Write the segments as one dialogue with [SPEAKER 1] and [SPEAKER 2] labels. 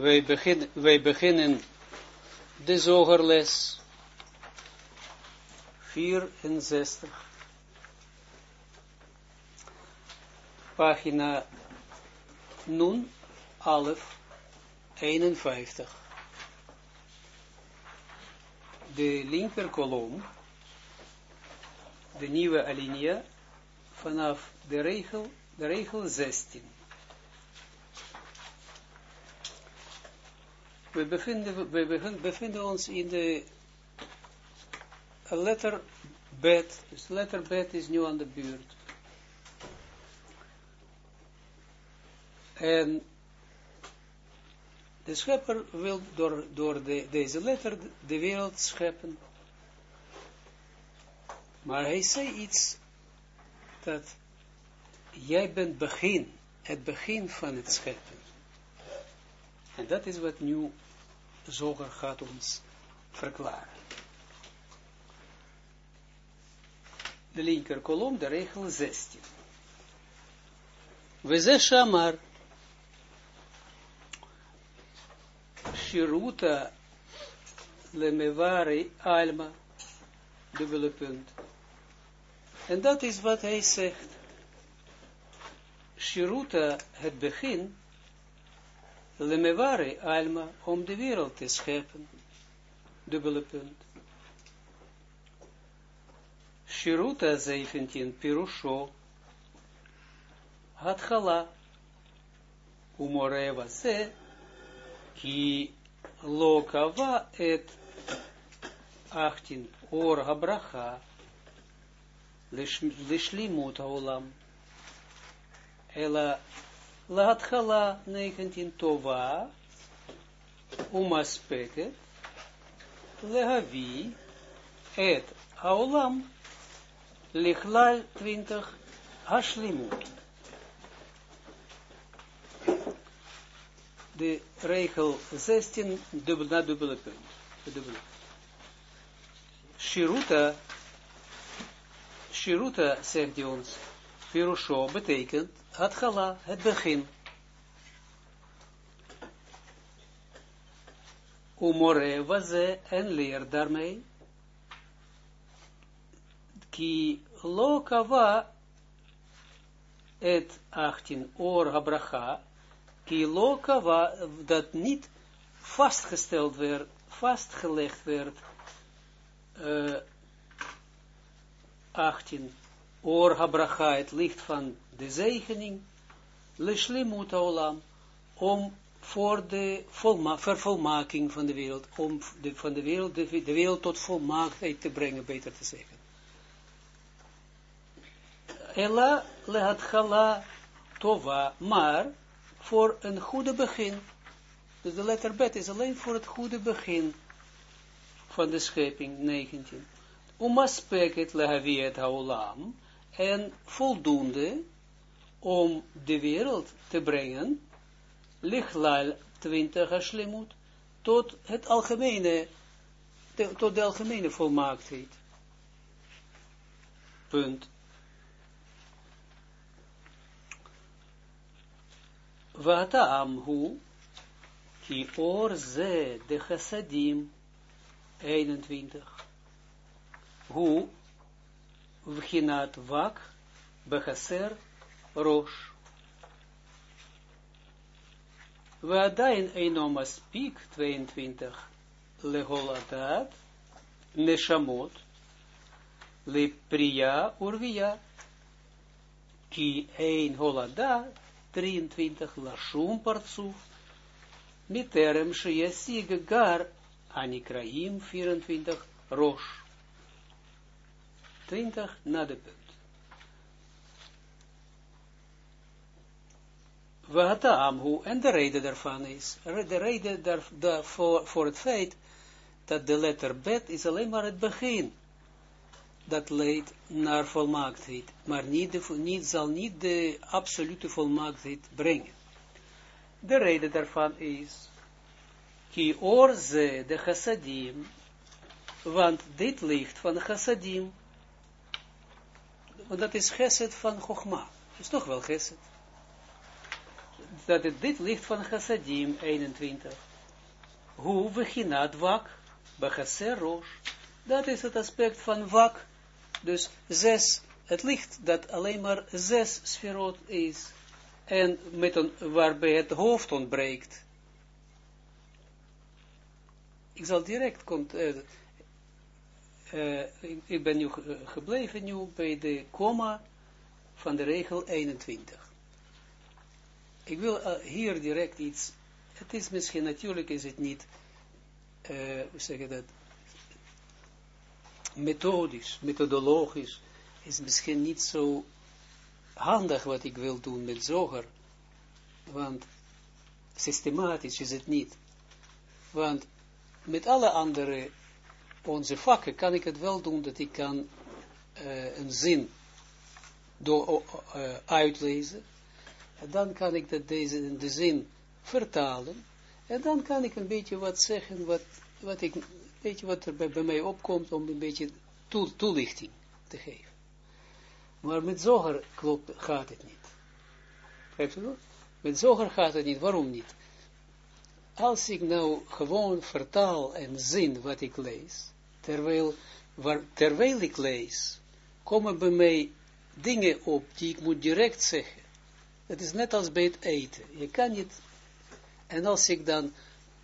[SPEAKER 1] Wij beginnen, wij beginnen de zogerles 64. Pagina Nun, Alef, 51. De linker kolom, de nieuwe alinea, vanaf de regel, de regel 16. We bevinden, we bevinden ons in de letter bet. Dus letter bet is nu aan de buurt. En de schepper wil door, door de, deze letter de wereld scheppen. Maar hij zei iets dat jij bent begin, het begin van het scheppen. Dat is wat nu Zoger gaat ons verklaren. De linker kolom, de regel 16. We ze shamar. Shiruta lemevari alma. Dubbele punt. En dat is wat hij zegt. Shiruta, het begin, lemevare alma, om de wereld te scheppen. Dubbele punt. Shiruta 17, Pirusho, Hatchala, Umoreva se, ki lokava et 18, Or Habracha, Lishlimut Haolam, Ela Laatchala 19 Tova, Umaspeket, Lehavi, Et Haolam, Lichlal 20, Hashlimut. De regel 16, dubbel, na dubbele punt. Dubbele. Shiruta, Shiruta, zegt hij ons, Pirusho betekent Hatchala, het begin. Umore waze en leer daarmee. Ki lo kava et 18 or habracha. Ki lo kava dat niet vastgesteld werd, vastgelegd werd. Uh, 18 or habracha, het licht van de zegening, om voor de volma vervolmaking van de wereld, om de, van de wereld, de, wereld tot volmaaktheid te brengen, beter te zeggen. Ella lehatchala tova, maar voor een goede begin. Dus de letter bet is alleen voor het goede begin van de schepping 19. Umaspeket lehaviet haolam, en voldoende om de wereld te brengen, lichlal 20 hashlemut, tot het algemene, tot de algemene volmaaktheid. Punt. Vataam hu, ki or ze de chassadim, 21. Hu, vchinat vak, bechaser, rosh. We adain eino maspik 22 leholadat neshamot le priya urvia ki ein holada 23 lashum partsuf miterem sheyasig gar anikraim 24 rosh 20 na de punt. Wat amhu, en de reden daarvan is, de reden daar, daar voor, het feit dat de letter bet is alleen maar het begin. Dat leidt naar volmaaktheid, maar niet, de, niet, zal niet de absolute volmaaktheid brengen. De reden daarvan is, ki orze de chassadim, want dit licht van chassadim, want dat is geset van Chogma, is toch wel geset dat het dit licht van chassadim, 21, hoe beginat wak, bechaser roos, dat is het aspect van wak, dus zes, het licht dat alleen maar zes sferot is, en met een, waarbij het hoofd ontbreekt. Ik zal direct, komt, uh, uh, ik, ben nu gebleven nu bij de komma van de regel 21. Ik wil uh, hier direct iets, het is misschien, natuurlijk is het niet, hoe zeg je dat, methodisch, methodologisch, is misschien niet zo handig wat ik wil doen met zoger, want systematisch is het niet. Want met alle andere onze vakken kan ik het wel doen dat ik kan uh, een zin door, uh, uitlezen. En dan kan ik dat deze, de zin vertalen. En dan kan ik een beetje wat zeggen, wat, wat ik, beetje wat er bij, bij mij opkomt, om een beetje toe, toelichting te geven. Maar met zoger klopt, gaat het niet. U dat? Met zoger gaat het niet. Waarom niet? Als ik nou gewoon vertaal en zin wat ik lees, terwijl, terwijl ik lees, komen bij mij dingen op die ik moet direct zeggen. Het is net als bij het eten. Je kan niet, en als ik dan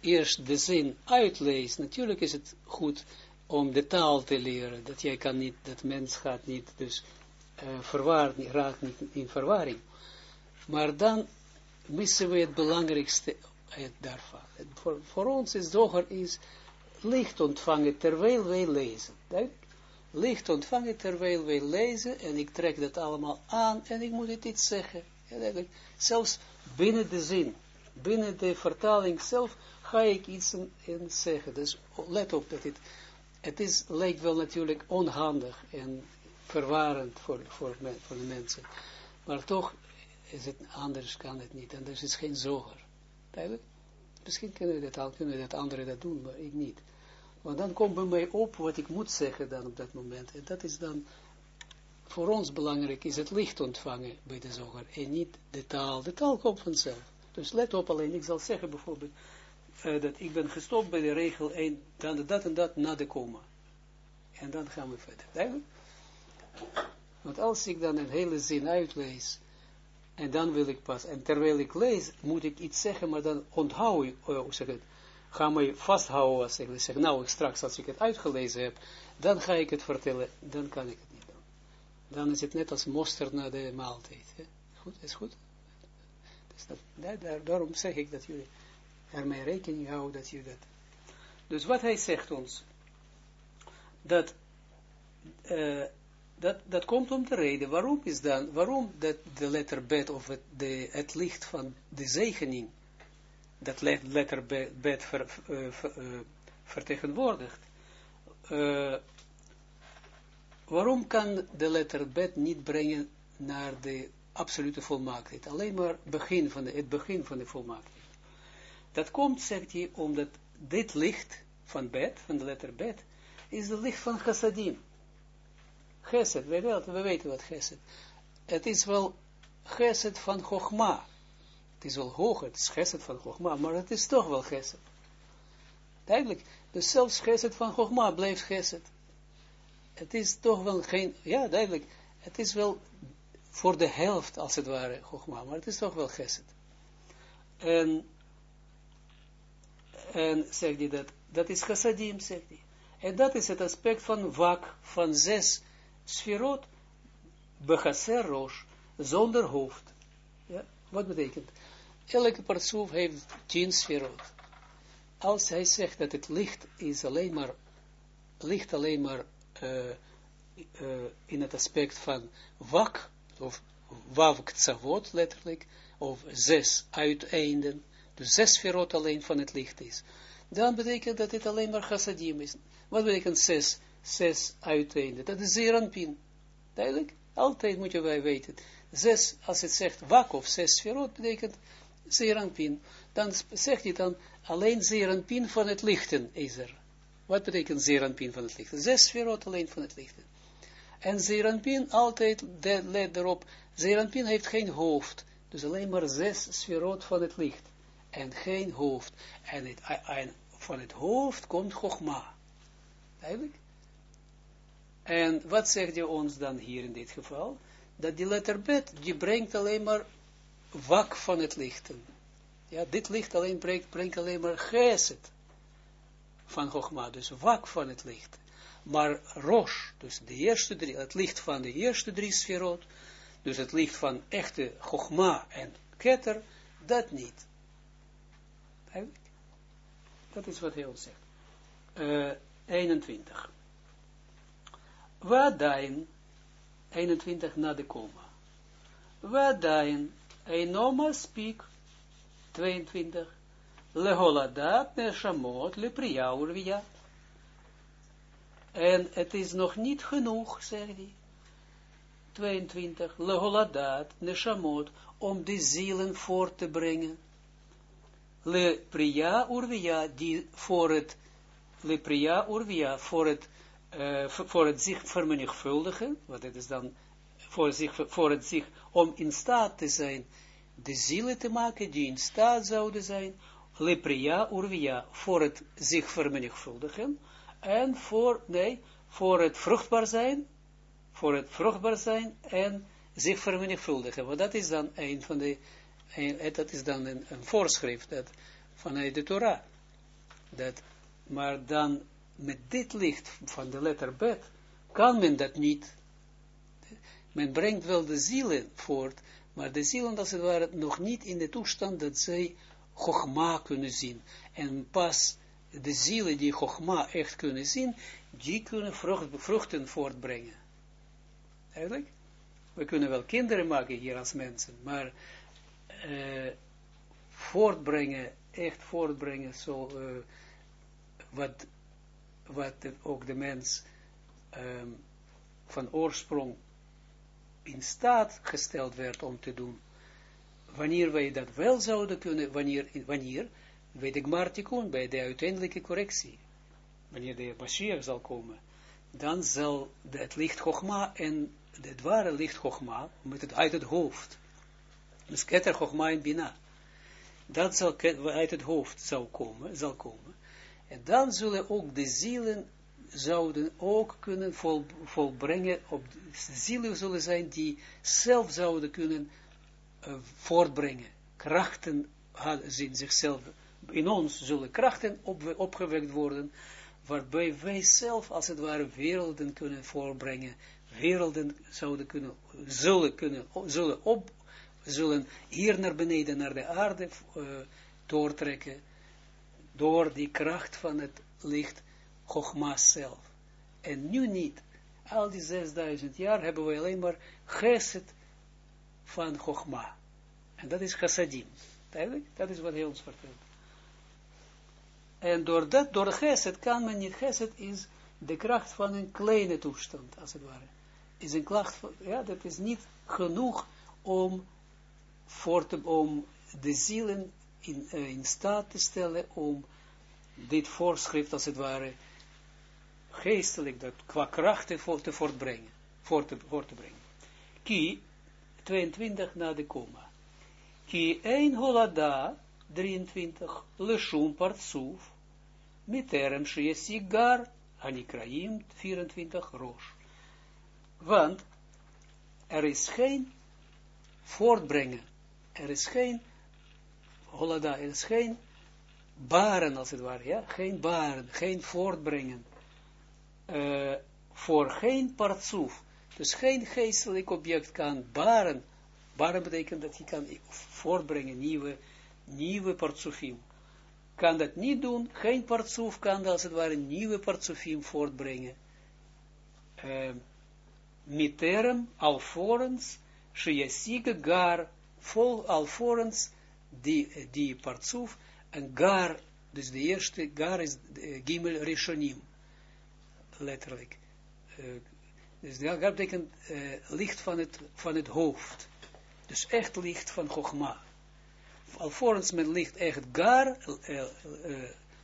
[SPEAKER 1] eerst de zin uitlees, natuurlijk is het goed om de taal te leren, dat jij kan niet, dat mens gaat niet, dus uh, verwaard, raakt niet in verwarring. Maar dan missen we het belangrijkste daarvan. Voor, ons is zoger is licht ontvangen terwijl wij lezen. Licht ontvangen terwijl wij lezen en ik trek dat allemaal aan en ik moet het iets zeggen. Ja, zelfs binnen de zin, binnen de vertaling zelf ga ik iets zeggen. Dus let op dat het, het is, lijkt wel natuurlijk onhandig en verwarrend voor, voor, de mensen. Maar toch is het anders, kan het niet. En er is geen zoger. Misschien kunnen we dat al, kunnen dat anderen dat doen, maar ik niet. Want dan komt bij mij op wat ik moet zeggen dan op dat moment. En dat is dan voor ons belangrijk, is het licht ontvangen bij de zoger. En niet de taal. De taal komt vanzelf. Dus let op alleen, ik zal zeggen bijvoorbeeld, uh, dat ik ben gestopt bij de regel 1, dan dat en dat na de komma. En dan gaan we verder. Want als ik dan een hele zin uitlees, en dan wil ik pas, en terwijl ik lees, moet ik iets zeggen, maar dan onthoud ik, hoe zeg het, ga me vasthouden als ik zeg, nou, straks als ik het uitgelezen heb, dan ga ik het vertellen, dan kan ik het niet doen. Dan is het net als mosterd na de maaltijd. Goed, is goed? Dus dat, daar, daarom zeg ik dat jullie ermee rekening houden dat jullie dat. Dus wat hij zegt ons, dat uh, dat, dat komt om de reden. Waarom is dan, waarom dat de letterbed of het, de, licht van de zegening, dat letterbed ver, ver, uh, vertegenwoordigt. Uh, waarom kan de letterbed niet brengen naar de absolute volmaaktheid? Alleen maar begin van de, het begin van de volmaaktheid. Dat komt, zegt hij, omdat dit licht van bed, van de letterbed, is het licht van chassadim. Geset, we we weten wat Geset. Het is wel Geset van Chogma. Het is wel hoog, het is Geset van Chogma, maar het is toch wel Geset. Duidelijk, dus zelfs Geset van Chogma blijft Geset. Het is toch wel geen, ja duidelijk, het is wel voor de helft als het ware Chogma, maar het is toch wel Geset. En, en zegt hij dat, dat is Chassadim, zegt hij. En dat is het aspect van wak, van zes sferot, bechaser roos, zonder hoofd. Ja, wat betekent? Elke persoon heeft tien sferot. Als hij zegt dat het licht is alleen maar, licht alleen maar uh, uh, in het aspect van wak, of wav ksavot letterlijk, of zes uiteinden, dus zes sferot alleen van het licht is, dan betekent dat het alleen maar chassadim is. Wat betekent zes? Zes uiteinden. Dat is Zeranpin. Duidelijk? Altijd moet je wij weten. Zes, als het zegt wak of zes sferot, betekent Zeranpin. Dan zegt hij dan alleen Zeranpin van het lichten is er. Wat betekent Zeranpin van het lichten? Zes sferot alleen van het lichten. En Zeranpin altijd, let erop, Zeranpin heeft geen hoofd. Dus alleen maar zes sferot van het licht. En geen hoofd. En, het, van het hoofd komt Chogma. Eigenlijk. En wat zegt hij ons dan hier in dit geval? Dat die letter bet, die brengt alleen maar wak van het lichten. Ja, dit licht alleen brengt, brengt alleen maar geset van Chogma, dus wak van het licht. Maar Rosh, dus de eerste drie, het licht van de eerste drie sferot, dus het licht van echte Chogma en Keter, dat niet. Dat is wat hij ons zegt. Uh, 21. Wadain, 21 na de komma. Wadain, Einoma speak, 22. Leholadat neshamot lepriya urvia. En het is nog niet genoeg, zegt hij. 22. Leholadat neshamot, om de zielen voor te brengen. Le priya urvia, die voor het, le priya urvia, voor het, uh, voor het zich vermenigvuldigen, wat het is dan, voor, zich, voor het zich, om in staat te zijn, de zielen te maken, die in staat zouden zijn, le priya urvia, voor het zich vermenigvuldigen, en voor, nee, voor het vruchtbaar zijn, voor het vruchtbaar zijn, en zich vermenigvuldigen, want dat is dan een van de en dat is dan een, een voorschrift dat, vanuit de Torah. Dat, maar dan met dit licht van de letter bet, kan men dat niet. Men brengt wel de zielen voort, maar de zielen, als het ware, nog niet in de toestand dat zij Chogma kunnen zien. En pas de zielen die Chogma echt kunnen zien, die kunnen vruchten voortbrengen. Eigenlijk? We kunnen wel kinderen maken hier als mensen, maar uh, voortbrengen, echt voortbrengen, zo, uh, wat, wat ook de mens um, van oorsprong in staat gesteld werd om te doen. Wanneer wij dat wel zouden kunnen, wanneer, wanneer weet ik maar bij de uiteindelijke correctie, wanneer de Mashiach zal komen, dan zal het licht Chogma en het ware licht Chogma, met het uit het hoofd, dus keter Chogma en Bina. Dat zal uit het hoofd komen, zal komen. En dan zullen ook de zielen zouden ook kunnen vol, volbrengen, op zielen zullen zijn die zelf zouden kunnen uh, voortbrengen. Krachten in zichzelf, in ons zullen krachten op, opgewekt worden, waarbij wij zelf als het ware werelden kunnen voorbrengen, werelden zouden kunnen, zullen kunnen, zullen op, zullen hier naar beneden, naar de aarde uh, doortrekken, door die kracht van het licht Chogma zelf. En nu niet. Al die 6000 jaar hebben we alleen maar geset van Chogma. En dat is chassadim. Dat is wat hij ons vertelt. En door dat, door geset kan men niet, geset is de kracht van een kleine toestand, als het ware. Is een kracht van, ja, dat is niet genoeg om voor te, om de zielen in, uh, in staat te stellen om dit voorschrift als het ware geestelijk, dat qua krachten voor te voortbrengen, voor te, voor te brengen. Ki, 22 na de komma. Ki 1 holada, 23, leshum partsuf, miterem shiesigar, anikraim, 24, roos. Want er is geen voortbrengen er is geen, holada, is geen baren als het ware, ja, geen baren, geen voortbrengen, uh, voor geen partsoef, dus geen geestelijk object kan baren, baren betekent dat hij kan voortbrengen, nieuwe, nieuwe partsoefim, kan dat niet doen, geen partsoef kan als het ware nieuwe partsoefim voortbrengen, uh, miterem, alvorens, sheyasige gar, vol alvorens die, die partsoef, en gar, dus de eerste, gar is uh, gimel rishonim, letterlijk. Uh, dus gar betekent uh, licht van het, van het hoofd. Dus echt licht van Chogma. Alvorens men licht echt gar,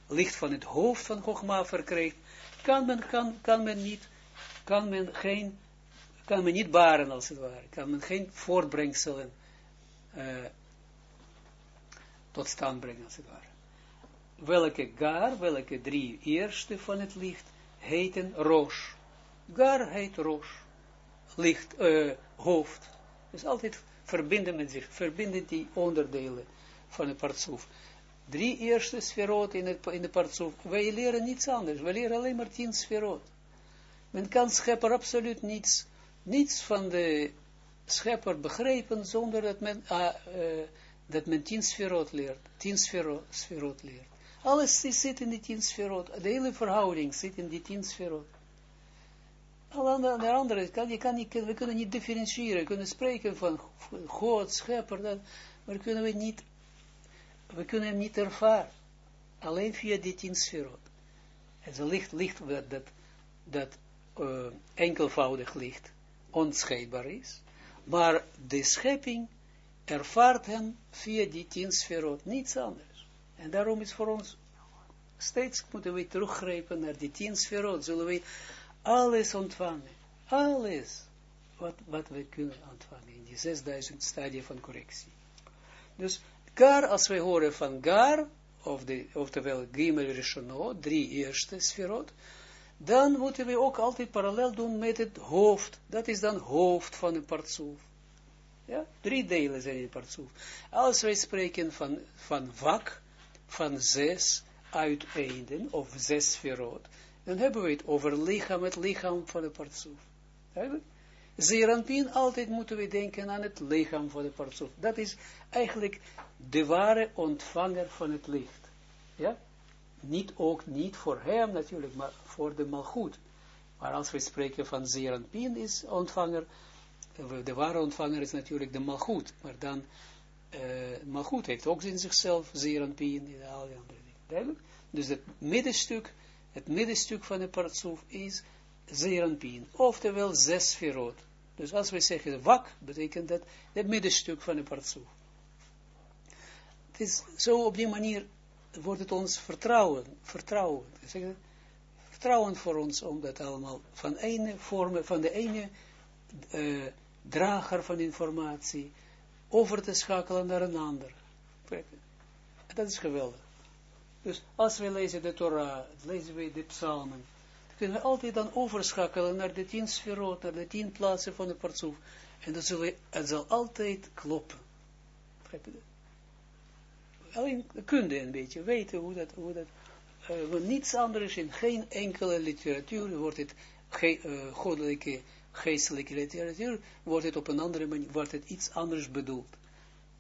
[SPEAKER 1] licht van het hoofd van Chogma verkrijgt, kan men, kan, kan men niet, kan men geen, kan men niet baren als het ware, kan men geen voortbrengselen tot stand brengen, als het ware. Welke gar, welke drie eerste van het licht, heten roos. Gar heet roos. Licht, uh, hoofd. Dus altijd verbinden met zich, verbinden die onderdelen van het partsoef. Drie eerste sferot in, het, in de partsoef. Wij leren niets anders. Wij leren alleen maar tien sferot. Men kan schepper absoluut niets, niets van de schepper begrijpen zonder dat men, uh, uh, dat men tien sferot leert. Tien sferot, sferot leert. Alles zit in die tien sferot. De hele verhouding zit in die tien sferot. Alle de andere, kan, kan we kunnen niet differentiëren, we kunnen spreken van God, schepper, maar kunnen we niet, we kunnen hem niet ervaren. Alleen via die tien sferot. Het licht, licht dat, dat, dat uh, enkelvoudig licht onscheidbaar is, maar de schepping ervaart hem via die tien sferot, niets anders. En daarom is voor ons steeds moeten we teruggrijpen naar die tien sferot, zullen we alles ontvangen, alles wat, wat we kunnen ontvangen in die 6000 stadia van correctie. Dus gar, als wij horen van gar, of de, oftewel Gimel Rishonot, drie eerste sferot, dan moeten we ook altijd parallel doen met het hoofd. Dat is dan hoofd van een partsoef. Ja, drie delen zijn in partsoef. Als wij spreken van, van van zes uiteinden, of zes verrood, dan hebben we het over lichaam, het lichaam van de partsoef. Zeranpien, altijd moeten we denken aan het lichaam van de partsoef. Dat is eigenlijk de ware ontvanger van het licht. Ja? niet ook niet voor hem natuurlijk, maar voor de malgoed. Maar als we spreken van Zeranpien is ontvanger, de ware ontvanger is natuurlijk de malgoed, maar dan, uh, heeft ook in zichzelf Zeranpien en al die andere dingen. Dus het middenstuk, het middenstuk van de partsoef is Zeranpien, oftewel zes verrood. Dus als we zeggen wak, betekent dat het middenstuk van de partsoef. Het is zo op die manier wordt het ons vertrouwen, vertrouwen, vertrouwen voor ons om dat allemaal van ene vormen, van de ene uh, drager van informatie over te schakelen naar een ander. Dat is geweldig. Dus als we lezen de Torah, lezen we de psalmen, dan kunnen we altijd dan overschakelen naar de tien sferot, naar de tien plaatsen van de partsoef. En dat zullen, het zal altijd kloppen. Alleen kunde een beetje weten hoe dat, hoe dat want niets anders in geen enkele literatuur wordt het ge, uh, goddelijke, geestelijke literatuur, wordt het op een andere manier, wordt het iets anders bedoeld.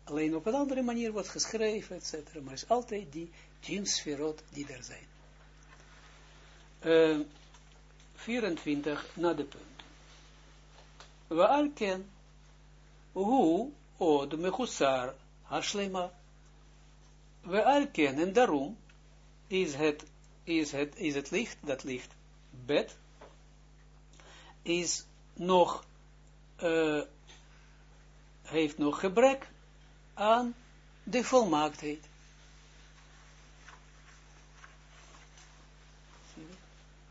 [SPEAKER 1] Alleen op een andere manier wordt geschreven, etc. Maar het is altijd die tien die er zijn. Uh, 24 na de punt. We alken, hoe, o de mechusar, hashlema, we erkennen, en daarom is het, is het, is het licht, dat licht, bed, is nog, uh, heeft nog gebrek aan de volmaaktheid.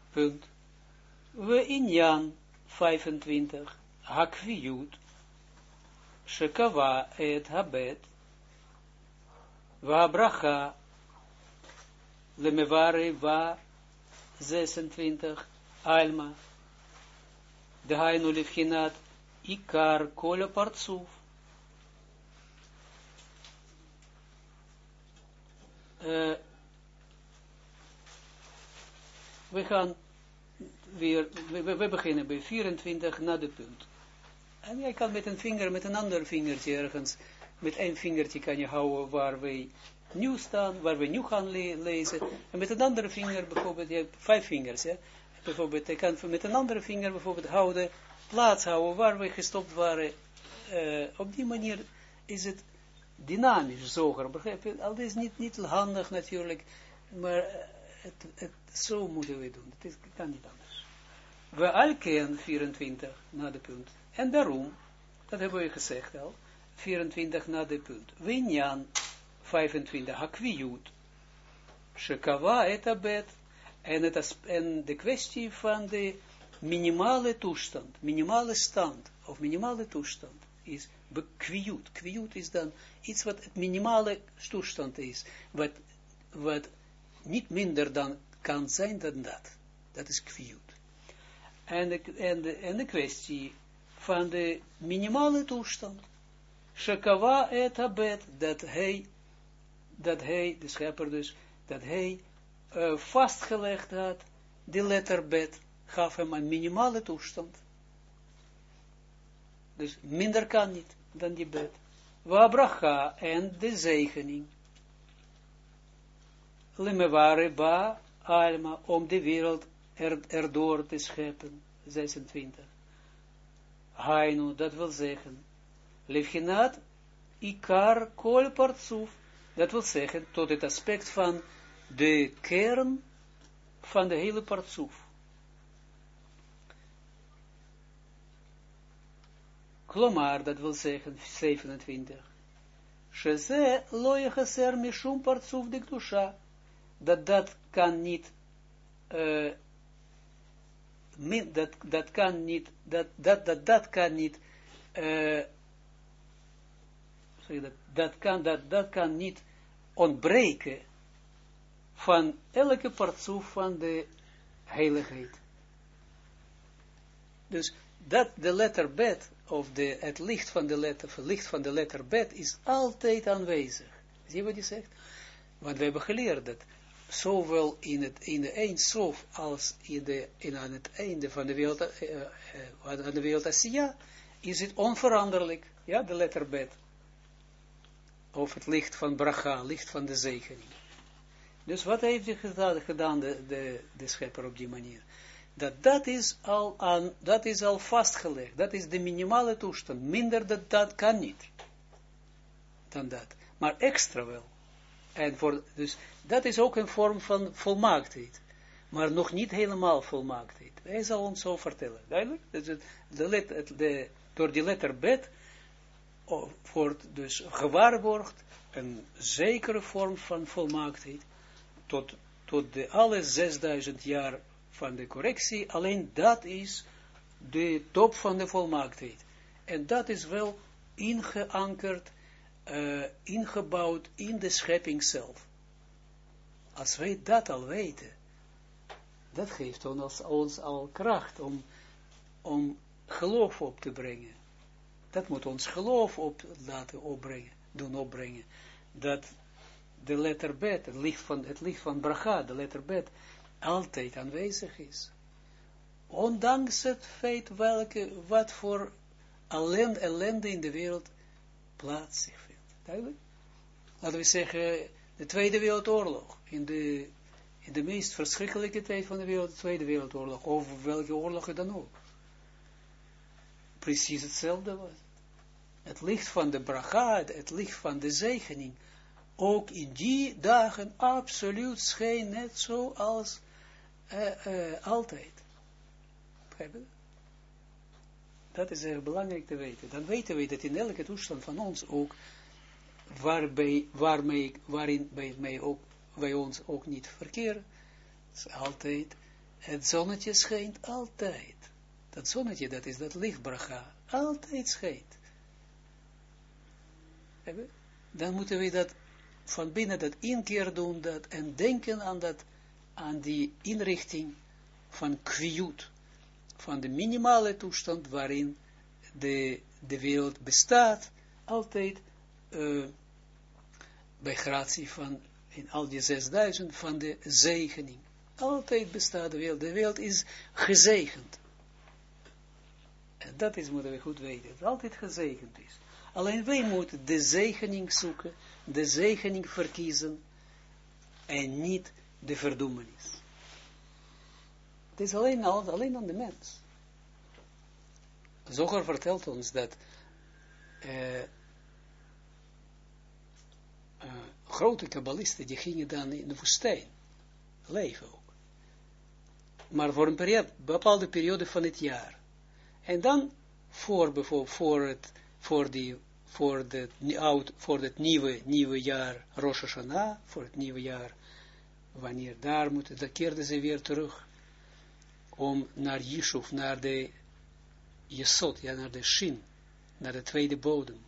[SPEAKER 1] Punt. We in Jan 25, hakviut, shekava et habet, va bracha lemevare va 26 alma uh, we gaan weer, we, we, beginnen bij 24 na de punt. En jij kan met een vinger, met een ander vingertje ergens met één vingertje kan je houden waar wij nu staan, waar we nu gaan lezen. En met een andere vinger, bijvoorbeeld, je hebt vijf vingers, hè. Bijvoorbeeld, je kan met een andere vinger bijvoorbeeld houden, plaats houden waar we gestopt waren. Uh, op die manier is het dynamisch, zoger, begrijp je? Al is niet, niet handig natuurlijk, maar uh, het, het, zo moeten we doen. Het is, kan niet anders. We alkeen 24 na de punt. En daarom, dat hebben we gezegd al, 24 na de punt. Winjan 25 hakwiut. Shekava et abet. En, het en de kwestie van de minimale toestand, minimale stand, of minimale toestand, is kwiut. Kwiut is dan iets wat het minimale toestand is, wat, wat niet minder dan kan zijn dan dat. Dat is kwiut. En de, en, en de kwestie van de minimale toestand. Shekava et abet, dat hij, dat hij, de schepper dus, dat hij vastgelegd had, de letter bet, gaf hem een minimale toestand. Dus minder kan niet dan die bet. Wabracha en de zegening. Limeware ba alma, om de wereld er, erdoor te scheppen. 26. Hainu, dat wil zeggen. Levchinat ikar kol partsuf. Dat wil zeggen, tot het aspect van de kern van de hele partsuf. Klomar, dat wil zeggen, 27. Sheze loye geser mishum partsuf de kdusha. Dat dat kan niet, min, dat, dat kan niet, dat, dat, dat, dat kan niet, uh, dat, dat, kan, dat, dat kan niet ontbreken van elke partsoef van de heiligheid. Dus dat de letter bet, of de, het licht van de letter, licht van de letter bet, is altijd aanwezig. Zie wat hij zegt? Want we hebben geleerd dat zowel in, het, in de eindsof als in de, in, aan het einde van de wereld, uh, aan de wereld is het onveranderlijk, ja, de letter bet. Of het licht van bracha, licht van de zegening. Dus wat heeft hij gedaan, gedaan de, de, de schepper op die manier? Dat dat is al aan, dat is al vastgelegd. Dat is de minimale toestand. Minder dat dat kan niet. Dan dat. Maar extra wel. En voor, dus dat is ook een vorm van volmaaktheid. Maar nog niet helemaal volmaaktheid. Hij zal ons zo vertellen. Duidelijk? Dus het, de, de, door die letter bet wordt dus gewaarborgd een zekere vorm van volmaaktheid tot, tot de alle 6000 jaar van de correctie, alleen dat is de top van de volmaaktheid. En dat is wel ingeankerd, uh, ingebouwd in de schepping zelf. Als wij dat al weten, dat geeft ons, ons al kracht om, om geloof op te brengen. Dat moet ons geloof op laten opbrengen, doen opbrengen. Dat de letter bet, het licht van, het licht van bracha, de letter bet, altijd aanwezig is. Ondanks het feit welke, wat voor ellende, ellende in de wereld plaats zich vindt. Duidelijk? Laten we zeggen, de Tweede Wereldoorlog, in de, in de meest verschrikkelijke tijd van de wereld, de Tweede Wereldoorlog, of welke oorlog dan ook. Precies hetzelfde was. Het licht van de bracha, het licht van de zegening, ook in die dagen absoluut scheen net zo als uh, uh, altijd. Dat is erg belangrijk te weten. Dan weten we dat in elke toestand van ons ook, waarbij, waarmee, waarin bij, ook, wij ons ook niet verkeren, is altijd, het zonnetje schijnt altijd. Dat zonnetje, dat is dat lichtbraga, altijd schijnt. Dan moeten we dat van binnen dat inkeer doen dat, en denken aan, dat, aan die inrichting van kwiut, van de minimale toestand waarin de, de wereld bestaat, altijd uh, bij gratie van, in al die 6000, van de zegening. Altijd bestaat de wereld. De wereld is gezegend. En dat is, moeten we goed weten, dat het altijd gezegend is. Alleen wij moeten de zegening zoeken, de zegening verkiezen en niet de verdoemenis. Het is alleen, alleen aan de mens. Zoger vertelt ons dat uh, uh, grote kabbalisten die gingen dan in de woestijn leven ook. Maar voor een bepaalde periode van het jaar. En dan voor, bijvoorbeeld, voor het voor, die, voor, oud, voor het nieuwe, jaar Rosh Hashanah, voor het nieuwe jaar, wanneer daar moeten, dan keerden ze weer terug om naar Yishuv, naar de Jesod, ja, naar de Shin, naar de tweede bodem.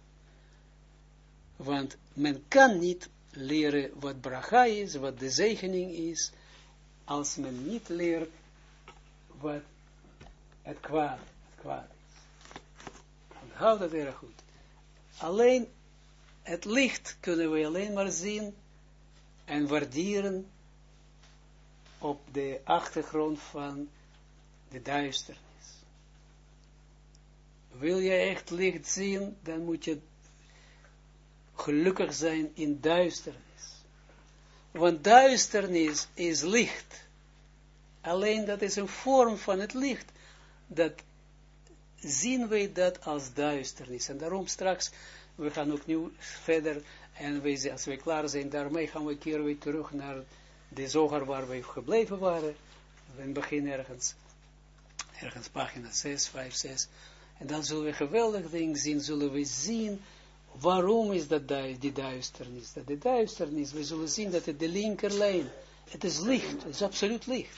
[SPEAKER 1] Want men kan niet leren wat bracha is, wat de zegening is, als men niet leert wat het kwaad, het kwaad is. Onthoud dat erg goed. Alleen het licht kunnen we alleen maar zien en waarderen op de achtergrond van de duisternis. Wil je echt licht zien, dan moet je gelukkig zijn in duisternis. Want duisternis is licht. Alleen dat is een vorm van het licht. Dat zien wij dat als duisternis. En daarom straks, we gaan ook nu verder. En wij, als we klaar zijn daarmee, gaan we keer weer terug naar de zoger waar we gebleven waren. In het begin ergens. Ergens pagina 6, 5, 6. En dan zullen we geweldig ding zien. Zullen we zien waarom is dat die duisternis. Dat de duisternis, we zullen zien dat het de linkerlijn. Het is licht. Het is absoluut licht.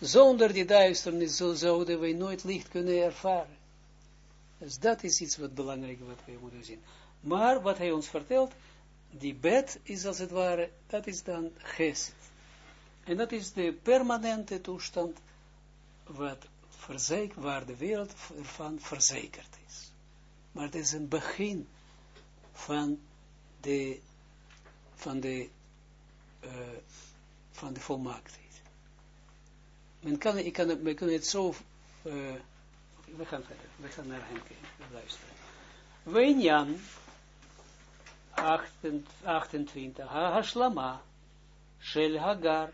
[SPEAKER 1] Zonder die duisternis zouden wij nooit licht kunnen ervaren. Dus dat is iets wat belangrijk wat wij moeten zien. Maar wat hij ons vertelt, die bed is als het ware, dat is dan geest. En dat is de permanente toestand wat waar de wereld ervan verzekerd is. Maar het is een begin van de, van de, uh, van de volmaaktheid. Men kan, ik kan, het zo, uh, we gaan verder, we gaan naar hem kijken, luisteren. Wijnjan 28, ha-hashlama, shel hagar,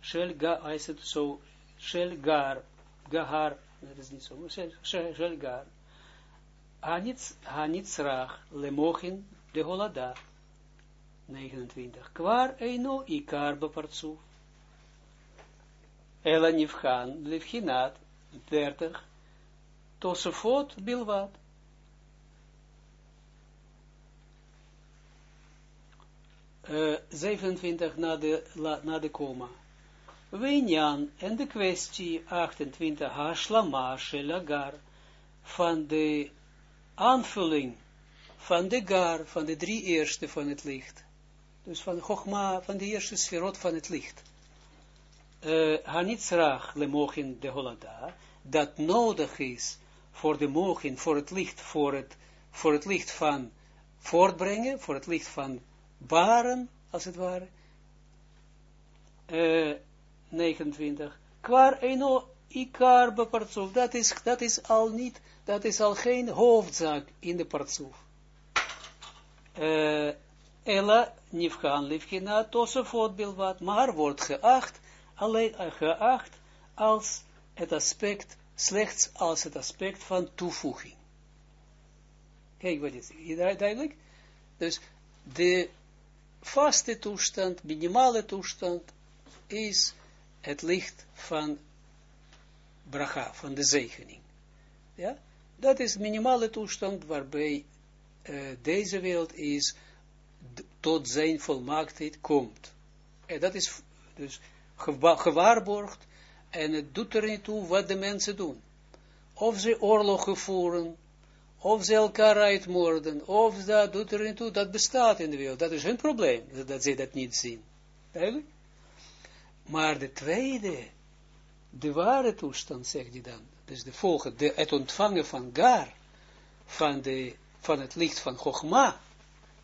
[SPEAKER 1] shel ga, hij zegt zo, shel gar, gahar, dat is niet zo, shel, gar, hanitzrach, lemochin, de holada, 29, kwar eino ikar bepartsuf, Ela nifchan, levchinat, 30, Tosefot bilvat. Uh, 27 na de, la, na de. Wijnjan en de kwestie 28, Hashlama Shelagar, van de aanvulling van de gar, van de drie eerste van het licht. Dus van Chogma, van de eerste sferot van het licht uh, hanitzrach le mochin de holada, dat nodig is voor de mochin, voor het licht, voor het, voor het licht van voortbrengen, voor het licht van baren, als het ware. Uh, 29. Kwar eno ikar bepartsuf, dat is, dat is al niet, dat is al geen hoofdzaak in de partsuf. Uh, Ella nifgaan lifkina tosefot bilvat, maar wordt geacht alleen geacht als het aspect, slechts als het aspect van toevoeging. Kijk wat is het, duidelijk? Dus de vaste toestand, minimale toestand, is het licht van bracha, van de zegening. Ja, dat is minimale toestand waarbij uh, deze wereld is tot zijn volmaaktheid komt. En dat is dus gewaarborgd en het doet er niet toe wat de mensen doen. Of ze oorlogen voeren, of ze elkaar uitmoorden, of dat doet er niet toe, dat bestaat in de wereld. Dat is hun probleem, dat ze dat niet zien. Duidelijk? Maar de tweede, de ware toestand, zegt hij dan, dus de volgende, het ontvangen van gar, van, de, van het licht van Chogma,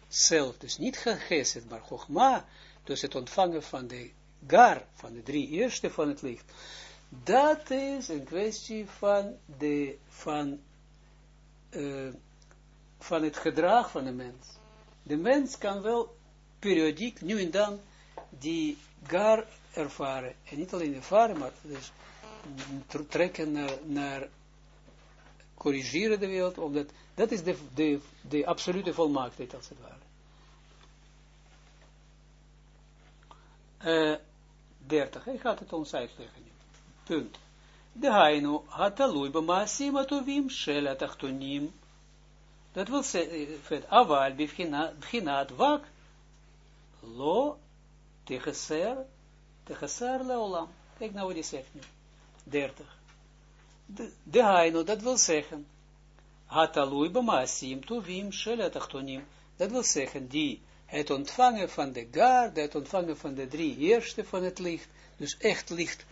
[SPEAKER 1] zelf, dus niet gegeset, maar Chogma, dus het ontvangen van de gar, van de drie eerste van het licht, dat is een kwestie van, de, van, uh, van het gedrag van de mens. De mens kan wel periodiek, nu en dan, die gar ervaren. En niet alleen ervaren, maar dus trekken naar, naar corrigeren de wereld, omdat dat is de, de, de absolute volmaaktheid als het ware. Uh, 30. Hij gaat het ons uitleggen. Punt. De hainu hatalui b'maasim atovim shel atachtonim. Dat wil zeggen, aval b'fchinat vak lo tegeser, tegeser leolam. Kijk nou wat hij zegt nu. 30. De, de dat wil zeggen, hatalui b'maasim tuvim shel atachtonim. Dat wil zeggen, die het ontvangen van de gar, het ontvangen van de drie eerste van het licht, dus echt licht,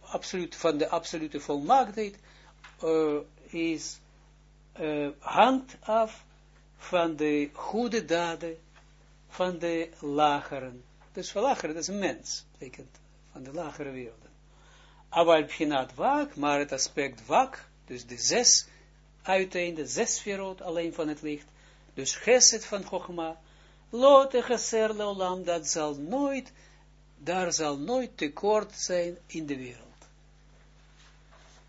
[SPEAKER 1] absoluut, van de absolute volmaaktheid, uh, is, uh, hangt af van de goede daden van de lageren. Dus van lageren, dat is een mens, betekent van de lagere werelden. Awal wak, maar het aspect wak, dus de zes uiteinden, zes verrood alleen van het licht, dus geset van Chogma, lote geser leolam, dat zal nooit, daar zal nooit tekort zijn in de wereld.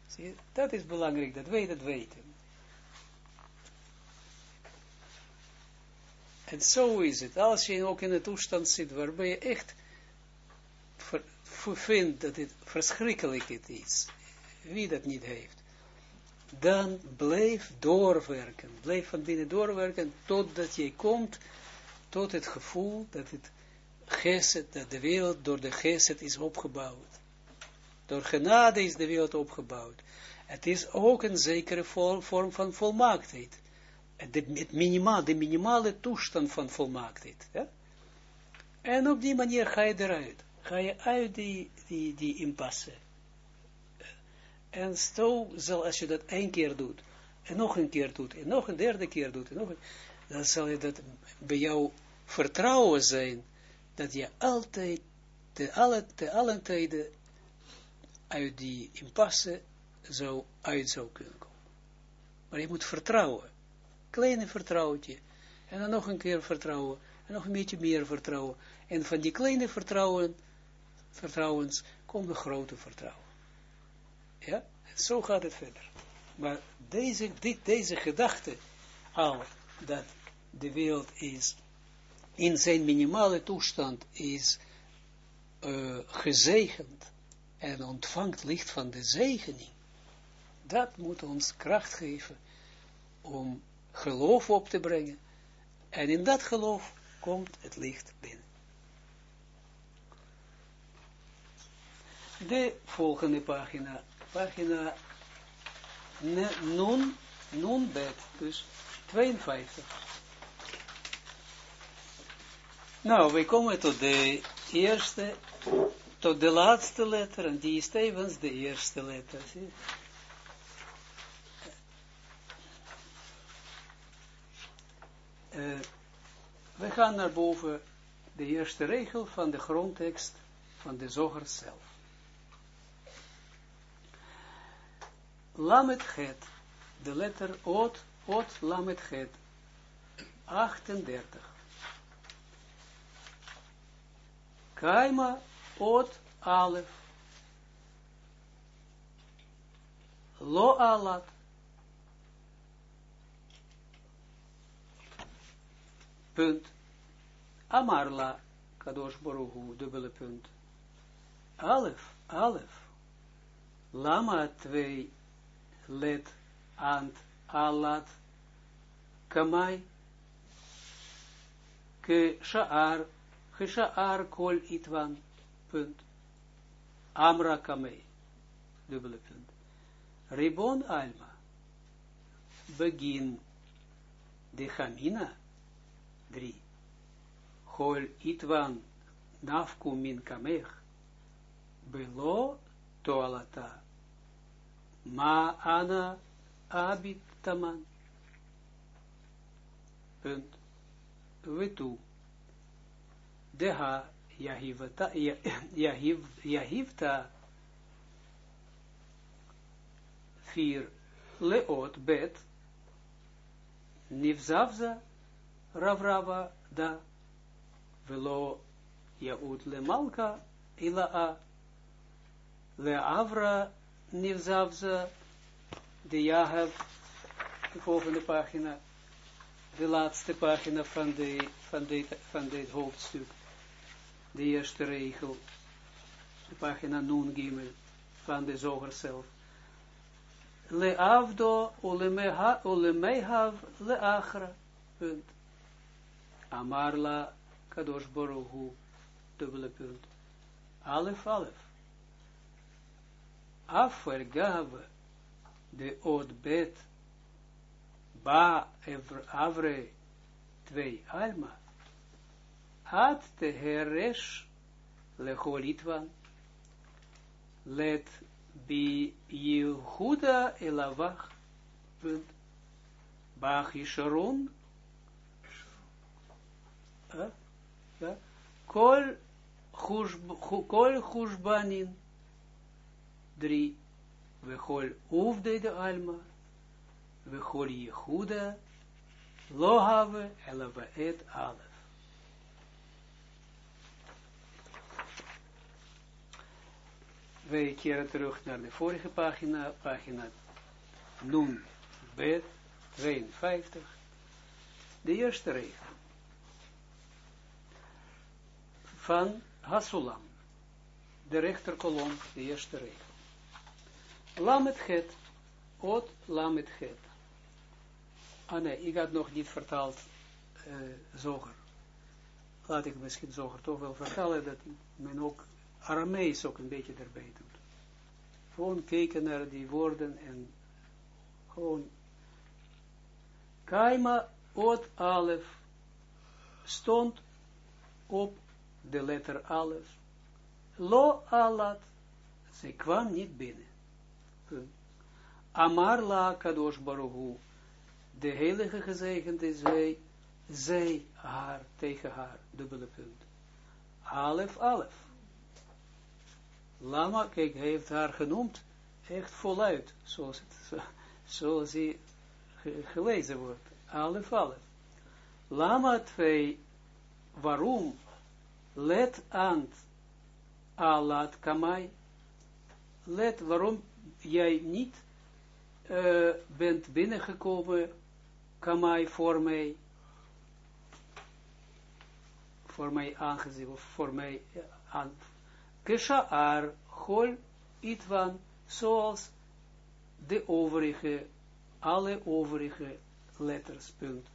[SPEAKER 1] Zie, dat is belangrijk, dat wij dat weten. En zo is het. Als je ook in een toestand zit waarbij je echt vindt dat het verschrikkelijk is, wie dat niet heeft, dan blijf doorwerken, blijf van binnen doorwerken, totdat je komt tot het gevoel dat het geset, dat de wereld door de geset is opgebouwd. Door genade is de wereld opgebouwd. Het is ook een zekere vorm van volmaaktheid. De, het minimaal, de minimale toestand van volmaaktheid. En op die manier ga je eruit. Ga je uit die, die, die impasse. En zo zal, als je dat één keer doet, en nog een keer doet, en nog een derde keer doet, en nog een, dan zal je dat bij jou vertrouwen zijn, dat je altijd, te alle, te alle tijden, uit die impasse zo uit zou kunnen komen. Maar je moet vertrouwen. Kleine vertrouwtje. En dan nog een keer vertrouwen. En nog een beetje meer vertrouwen. En van die kleine vertrouwen, vertrouwens komt de grote vertrouwen. Ja, zo gaat het verder. Maar deze, dit, deze gedachte al, dat de wereld is, in zijn minimale toestand is uh, gezegend en ontvangt licht van de zegening, dat moet ons kracht geven om geloof op te brengen. En in dat geloof komt het licht binnen. De volgende pagina pagina nun, nun bet, dus 52. Nou, we komen tot de eerste, tot de laatste letter, en die is tevens de eerste letter. Uh, we gaan naar boven de eerste regel van de grondtekst van de zoger zelf. Lamet het, de letter Ot, Ot Lamet het, 38. Kaima Ot Alef, Lo Alat, punt, Amarla, Kadosh Baruhu, dubbele punt, Alef, Alef, Lama 2, let ant alat kamai ke shaar ke shaar kol itwan punt amra kamei dubbele punt ribon alma begin de chamina drie kol itwan nafku min kamech belo toalata Ma ana abit taman. Punt. Wetu. Deha yahivta, yahiv, yahivta. Vier. Leot bet. Nivzavza. Ravrava da. Velo Yaut le malka ila a. Le avra Nivzavza, de Jahav, de volgende pagina, de laatste pagina van, de, van, dit, van dit hoofdstuk, de eerste regel, de pagina Nun Gimel, van de zoger zelf. Le avdo, ole mehav, le achra, punt. Amarla, kadosh boruhu, dubbele punt. Alef, alef afergabe de oot bet ba avre twee alma, at te heresh lecholitwan, let bi Yehuda elavach, punt, bach Yisharon, kol kol chushbanin, drie, vechol ufde de alma, vechol Yehuda, lo have, elava et alef. Wij keren terug naar de vorige pagina, pagina Nun Bet 52, de eerste regel van Hasulam, de rechterkolom, de eerste regel. Lamet het, ot lamet het. Ah nee, ik had nog niet vertaald uh, zoger. Laat ik misschien zoger toch wel vertellen, dat men ook Aramees ook een beetje erbij doet. Gewoon kijken naar die woorden en gewoon Kaima ot alef stond op de letter alef. Lo alat, ze kwam niet binnen. Amar la kadosh baruhu, de heilige gezegende zei, zei haar tegen haar, dubbele punt. Alef, alef. Lama, kijk, hij heeft haar genoemd, echt voluit, zoals, het, zoals hij gelezen wordt. Alef, alef. Lama 2, waarom? Let aan alat kamai. Let waarom jij niet uh, bent binnengekomen, kamai, voor mij, voor mij aangezien, of voor mij aan, Kesha'ar, Hol, Itwan, zoals de overige, alle overige letters, punt.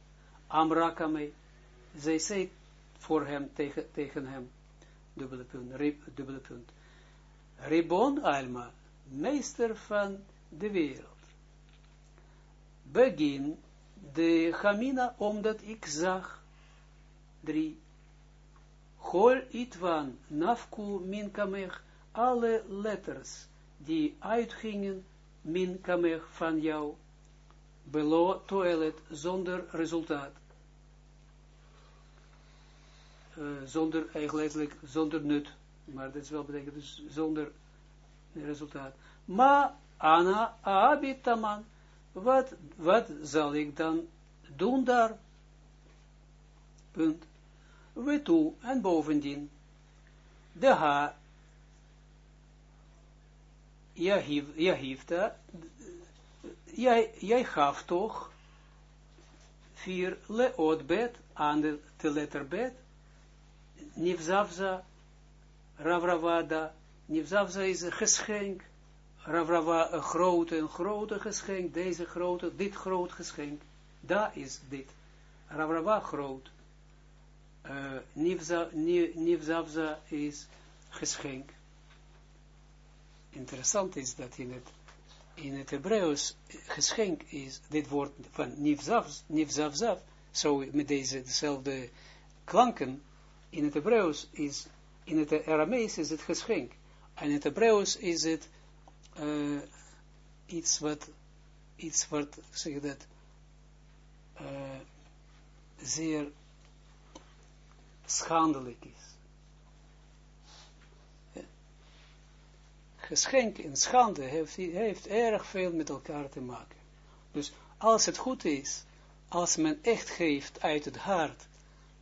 [SPEAKER 1] Amrakame, zij zei voor hem, tegen, tegen hem, dubbele punt, rib. Ribon Alma, meester van de wereld. Begin de Hamina, omdat ik zag, drie, Hol itwan nafku min kamech, alle letters die uitgingen min kamech van jou, belo toilet, zonder resultaat. Zonder, eigenlijk zonder nut, maar dat is wel betekent dus zonder resultaat. Maar ana abitaman, wat, wat zal ik dan doen daar? Punt we toe, en bovendien, de ha, Jahifta, jij, jij gaf toch vier leotbed aan de, de letter bet, Nivzavza, Ravravada, Nivzavza is een geschenk, Ravrava een grote, een grote geschenk, deze grote, dit groot geschenk, daar is dit, Ravrava groot, uh, Nivzavza is geschenk. Interessant is dat in het, in het Hebreeuws geschenk is, dit woord van Nivzavzav, zo met deze dezelfde klanken, in het Hebreeuws is, in het Aramees is het geschenk. En in het Hebreeuws is het uh, iets wat, iets wat, zeg dat, uh, zeer schandelijk is. Geschenk en schande heeft, heeft erg veel met elkaar te maken. Dus als het goed is, als men echt geeft uit het hart,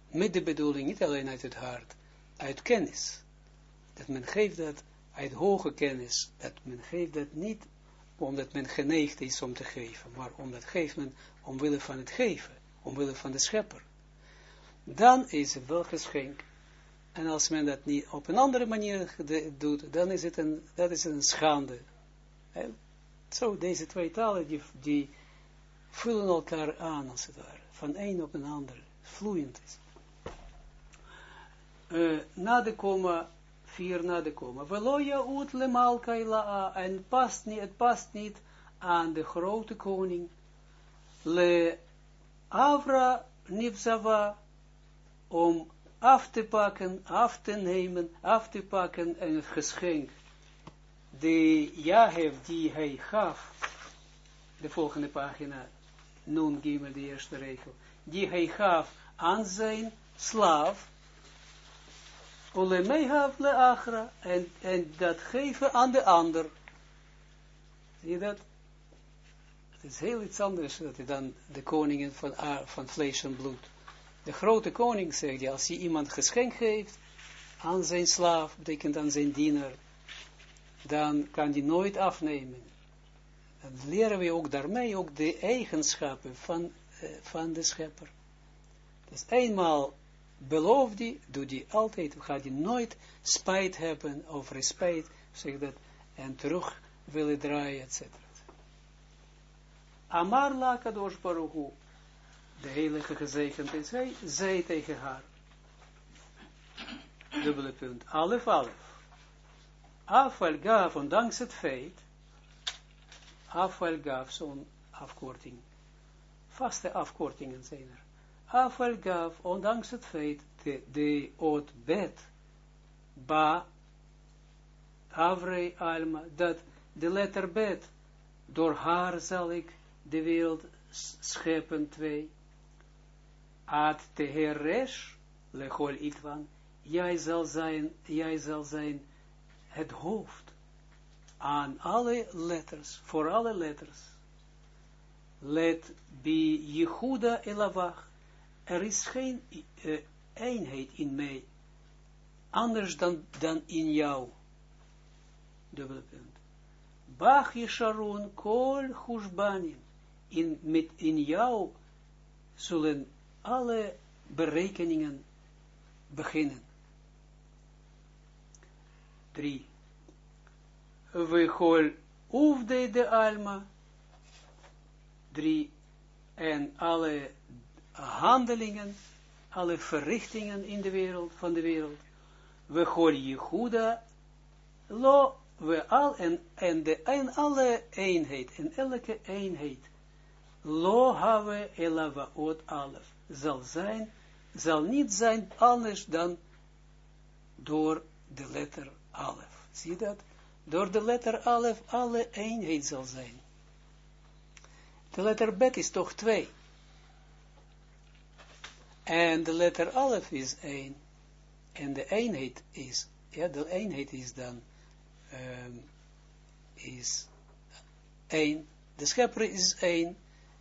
[SPEAKER 1] met de bedoeling, niet alleen uit het hart, uit kennis, dat men geeft dat uit hoge kennis, dat men geeft dat niet omdat men geneigd is om te geven, maar omdat geeft men omwille van het geven, omwille van de schepper dan is het wel geschenk. En als men dat niet op een andere manier doet, dan is het een, dat is een schande. Zo, deze twee talen, die, die vullen elkaar aan, als het ware. Van een op een ander. Vloeiend is. Uh, na de komma, vier na de komma. Veloja ut le malkaila en past niet, het past niet aan de grote koning. le avra nivzava, om af te pakken, af te nemen, af te pakken een geschenk, de Jahev die hij gaf, de volgende pagina, Nun Gimel, de eerste regel, die hij gaf aan zijn slaaf, achra, en, en dat geven aan de ander. Zie je dat? Het is heel iets anders dan de koningen van, van vlees en bloed. De grote koning zegt, ja, als hij iemand geschenk geeft aan zijn slaaf, betekent aan zijn diener, dan kan die nooit afnemen. Dan leren we ook daarmee ook de eigenschappen van, uh, van de schepper. Dus eenmaal belooft die, doet die altijd, gaat die nooit spijt hebben of respect, zeg dat, en terug willen draaien, etc. Amar la kadosh de heilige gezegend is hij, zei tegen haar, dubbele punt, alef alef, afval gaf, ondanks het feit, afval gaf, zo'n afkorting, vaste afkortingen zijn er, afval gaf, ondanks het feit, de, de oot bet, ba, avrei alma, dat de letter bet, door haar zal ik de wereld scheppen, twee, Ad teheresh lechol itwan, jij zal zijn, jij zal zijn het hoofd aan alle letters, voor alle letters. Let bi Yehuda elavach, er is geen eenheid in mij, anders dan, dan in jou. Dubbele punt. Bach Yesharon kol hushbanim, in, met, in jou zullen alle berekeningen beginnen. 3. We hol oefde de alma. 3. En alle handelingen, alle verrichtingen in de wereld, van de wereld. We hol Jehuda, lo, we al, en, en, de, en alle eenheid, en elke eenheid, lo have elava ot alef zal zijn, zal niet zijn anders dan door de letter alef. Zie dat? Door de letter alef alle eenheid zal zijn. De letter bet is toch twee. En de letter alef is één. En de eenheid is, ja, de eenheid is dan, um, is één. De schepper is één.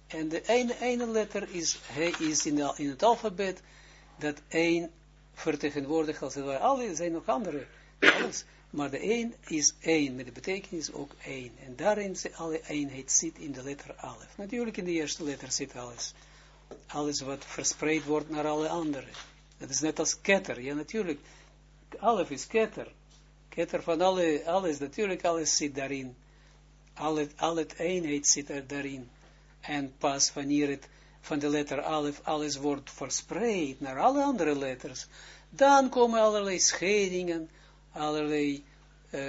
[SPEAKER 1] En de ene, ene letter is, hij is in, in het alfabet, dat één vertegenwoordigt als het ware. Alle zijn nog andere, alles. Maar de één is één, met de betekenis ook één. En daarin zit alle eenheid zit in de letter alef. Natuurlijk in de eerste letter zit alles. Alles wat verspreid wordt naar alle anderen. Dat is net als ketter. Ja, natuurlijk. Alef is ketter. Ketter van alle, alles. Natuurlijk, alles zit daarin. Al al het eenheid zit er daarin. En pas wanneer het van de letter alef alles wordt verspreid naar alle andere letters, dan komen allerlei scheidingen, allerlei, uh,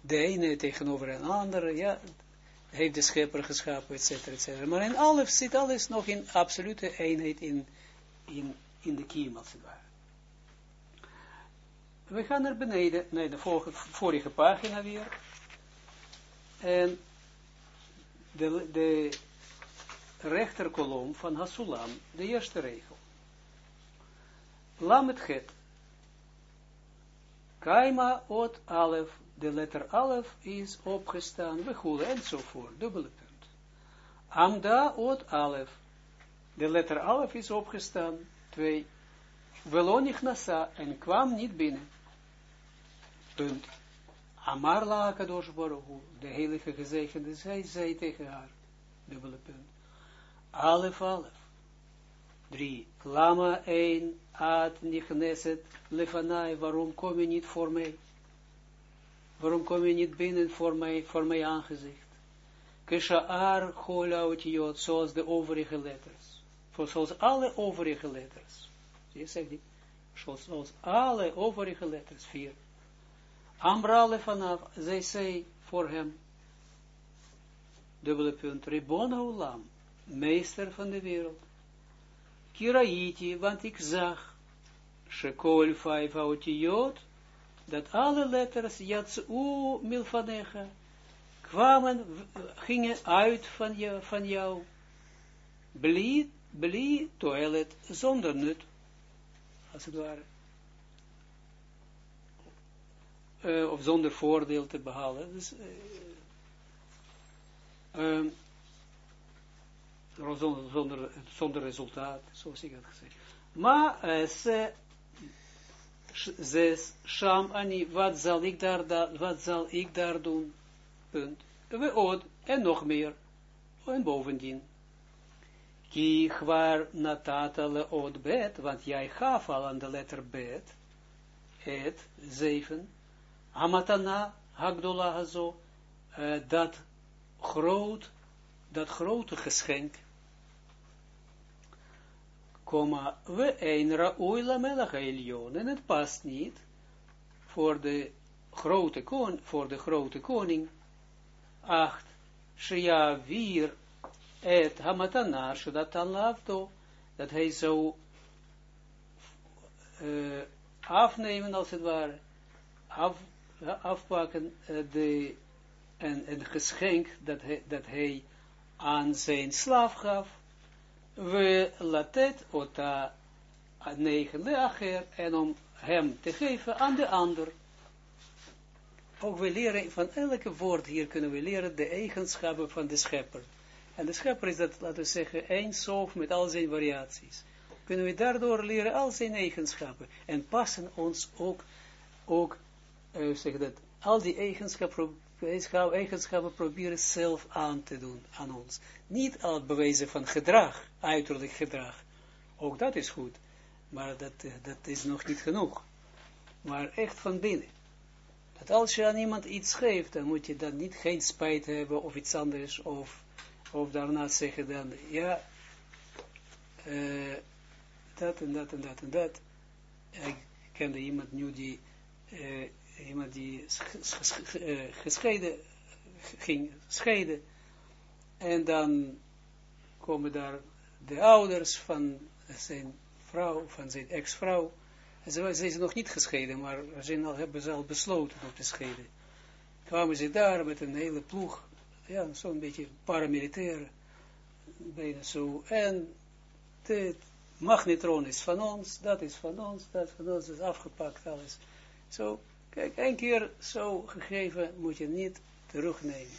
[SPEAKER 1] de ene tegenover een andere, ja, heeft de schepper geschapen, et cetera. Maar in alef zit alles nog in absolute eenheid in, in, in de kiem, als het ware. We gaan naar beneden, naar de vorige, vorige pagina weer. En de, de rechterkolom van Hasulam, de eerste regel. Lamet het. Kaima ot alef, de letter alef is opgestaan, we goelen enzovoort, dubbele punt. Amda ot alef, de letter alef is opgestaan, twee. Velonich nasa, en kwam niet binnen. Punt. Amarla Akadosh Baruch de heilige gezegende, zij zei tegen haar, dubbele punt, Alef Alef, drie, Lama 1, Ad Nichneset, Lefanai, waarom kom je niet voor mij? Waarom kom je niet binnen voor mij, voor mijn aangezicht? Kesha'ar, Cholautiot, zoals de overige letters. Zoals alle overige letters. Je zegt niet, zoals alle overige letters. vier. Amrale vanaf, zij zei voor hem, dubbele punt, Ribona Ulam, meester van de wereld. Kiraiti, want ik zag, Shekol vijf dat alle letters Yatsu Milfanecha kwamen, gingen uit van jou, van jou. Bli, bli, toilet, zonder nut, als het ware. Uh, of zonder voordeel te behalen. Dus, uh, um, zonder, zonder, zonder resultaat, zoals ik had gezegd. Maar uh, ze, zes, sham ani, wat zal ik daar, da, wat zal ik daar doen? Punt. We od, en nog meer. En bovendien. Ki waar natata le od bet, want jij gaf al aan de letter bet, het, zeven, amatana, hagdola hazo, uh, dat groot, dat grote geschenk, komma, we een ra'oi la en het past niet voor de grote, kon, voor de grote koning, acht, shia vir et hamatana, shodat lavto, dat hij zou uh, afnemen, als het ware, af, afpakken, uh, de, en een geschenk dat hij, dat hij aan zijn slaaf gaf, we latet ota negen leacher, en om hem te geven aan de ander. Ook we leren, van elke woord hier kunnen we leren de eigenschappen van de schepper. En de schepper is dat, laten we zeggen, één sof met al zijn variaties. Kunnen we daardoor leren al zijn eigenschappen. En passen ons ook, ook uh, zeg dat, al die eigenschappen eigenschappen proberen zelf aan te doen aan ons. Niet al bewijzen van gedrag, uiterlijk gedrag. Ook dat is goed. Maar dat, eh, dat is nog niet genoeg. Maar echt van binnen. Dat als je aan iemand iets geeft, dan moet je dan niet geen spijt hebben of iets anders. Of, of daarna zeggen dan, ja, uh, dat en dat en dat en dat. Ik kende iemand nu die iemand die eh, gescheiden ging scheiden. En dan komen daar de ouders van zijn vrouw, van zijn ex-vrouw. Ze, ze is nog niet gescheiden, maar ze hebben ze al besloten om te scheiden. Kwamen ze daar met een hele ploeg, ja, zo'n beetje paramilitair, bijna zo. En de magnetron is van ons, dat is van ons, dat is van ons, is afgepakt, alles. Zo, Kijk, één keer zo gegeven moet je niet terugnemen.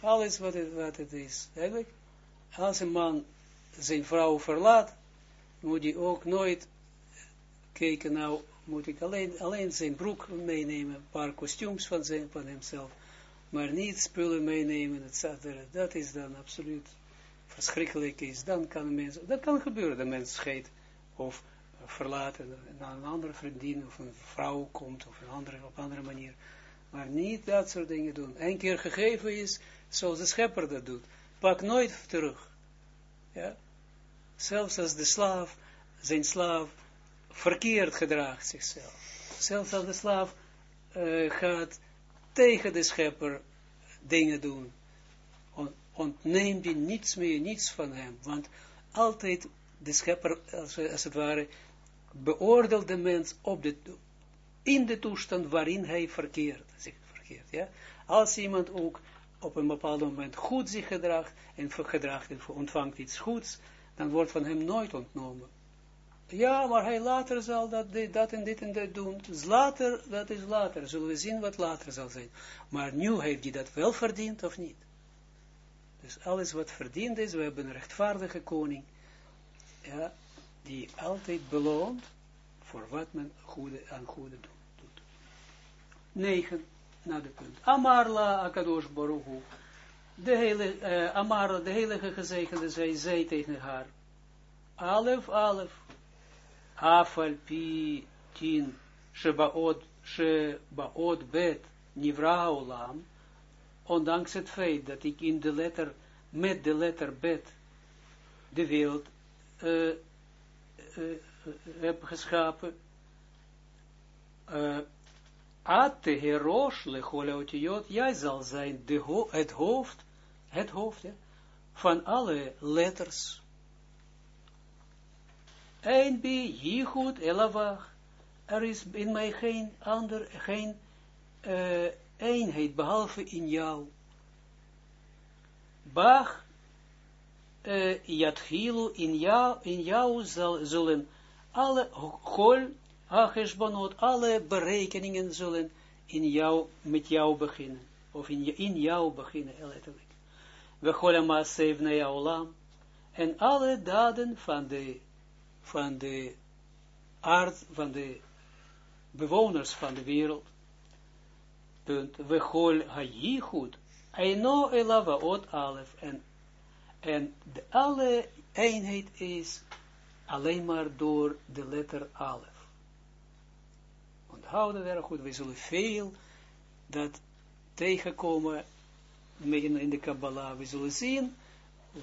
[SPEAKER 1] Alles wat het, wat het is. Eigenlijk, als een man zijn vrouw verlaat, moet hij ook nooit kijken, nou moet ik alleen, alleen zijn broek meenemen, een paar kostuums van, zijn, van hemzelf, maar niet spullen meenemen, etc. Dat is dan absoluut verschrikkelijk is. Dan kan een mens, dat kan gebeuren, de mens scheidt, of verlaten, naar een andere vriendin of een vrouw komt, of een andere, op een andere manier. Maar niet dat soort dingen doen. Eén keer gegeven is, zoals de schepper dat doet. Pak nooit terug. Ja? Zelfs als de slaaf, zijn slaaf, verkeerd gedraagt zichzelf. Zelfs als de slaaf uh, gaat tegen de schepper dingen doen. Ontneemt hij niets meer, niets van hem. Want altijd de schepper, als, als het ware, beoordeelt de mens op in de toestand waarin hij verkeert, zich verkeert. Ja? Als iemand ook op een bepaald moment goed zich gedraagt en gedraagt en ontvangt iets goeds, dan wordt van hem nooit ontnomen. Ja, maar hij later zal dat, dat en dit en dat doen. Dus later, dat is later. Zullen we zien wat later zal zijn. Maar nu heeft hij dat wel verdiend of niet. Dus alles wat verdiend is, we hebben een rechtvaardige koning. Ja, die altijd beloont voor wat men goede, aan goede doet. 9, naar de punt. Amarla Akadosh Baruchu. De hele, uh, Amarla, de heilige gezegende, zij zei tegen haar. Alef, alef. Afal pi tin shebaot, shebaot bet nivra olam. Ondanks het feit dat ik in de letter, met de letter bet, de wereld uh, heb geschapen, uh, Ate herosh lechole otiot, jij zal zijn de ho het hoofd, het hoofd, van alle letters. Ein bi yichud elavach. Er is in mij geen ander, geen uh, eenheid, behalve in jou. Bach, uh, Yatchilu, in jou, in jou zal, zullen alle gol, achesbanot, alle berekeningen zullen in jou, met jou beginnen. Of in, in jou beginnen, letterlijk. We golema sevne joulam. En alle daden van de, van de aard, van de bewoners van de wereld. Punt. We gol ha-yichud. Eino elava ot alef. En, en de alle eenheid is alleen maar door de letter alef. Onthouden we goed, we zullen veel dat tegenkomen in de Kabbalah. We zullen zien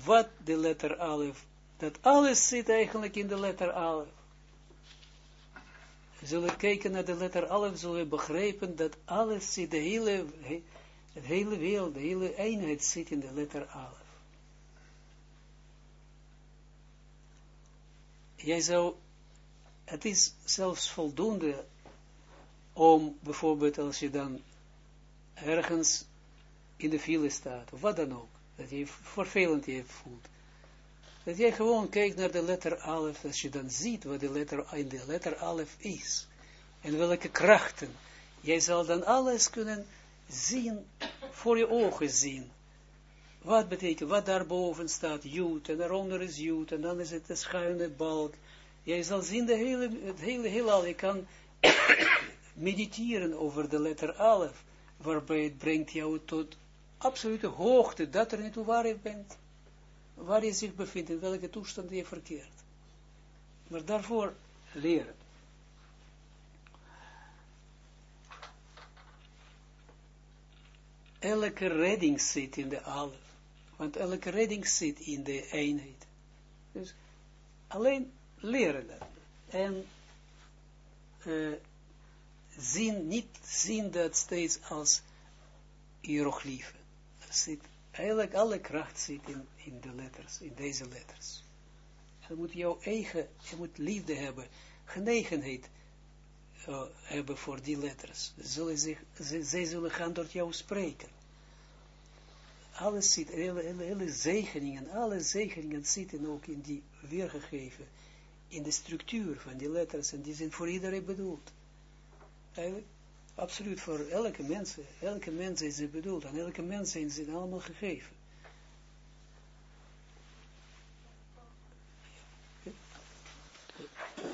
[SPEAKER 1] wat de letter alef, dat alles zit eigenlijk in de letter alef. We zullen kijken naar de letter alef, zullen we begrijpen dat alles zit, de hele, het hele wereld, de hele eenheid zit in de letter alef. Jij zou, het is zelfs voldoende om bijvoorbeeld als je dan ergens in de file staat, of wat dan ook, dat je vervelend je voelt, dat jij gewoon kijkt naar de letter alef, als je dan ziet wat de letter, in de letter alef is, en welke krachten, jij zal dan alles kunnen zien, voor je ogen zien, wat betekent, wat daarboven staat, jood, en daaronder is jood, en dan is het de schuine balk, jij zal zien de hele, het hele heelal, je kan mediteren over de letter alef, waarbij het brengt jou tot absolute hoogte, dat er niet toe waar je bent, waar je zich bevindt, in welke toestand je verkeert. Maar daarvoor leren. Elke redding zit in de alef, want elke redding zit in de eenheid. Dus alleen leren dat. En uh, zien, niet zien dat steeds als hieroglyphen. Zit, eigenlijk alle kracht zit in, in de letters, in deze letters. Je moet jouw eigen, je moet liefde hebben, genegenheid uh, hebben voor die letters. Zullen ze, zij zullen gaan door jou spreken. Alles zit, hele, hele, hele zegeningen, alle zegeningen zitten ook in die weergegeven, in de structuur van die letters, en die zijn voor iedereen bedoeld. Eigenlijk, absoluut voor elke mens, elke mens is het bedoeld, en elke mens zijn ze allemaal gegeven.